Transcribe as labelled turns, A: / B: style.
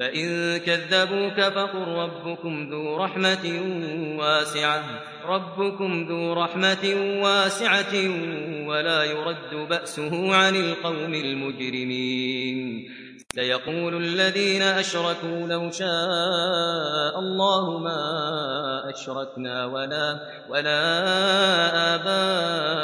A: فإن كذبوك فقل ربكم ذو رحمة واسعة ربكم ذو رحمة واسعة ولا يرد بأسه عن القوم المجرمين سيقول الذين أشركوا لو شاء الله ما أشركنا ولا, ولا آباؤنا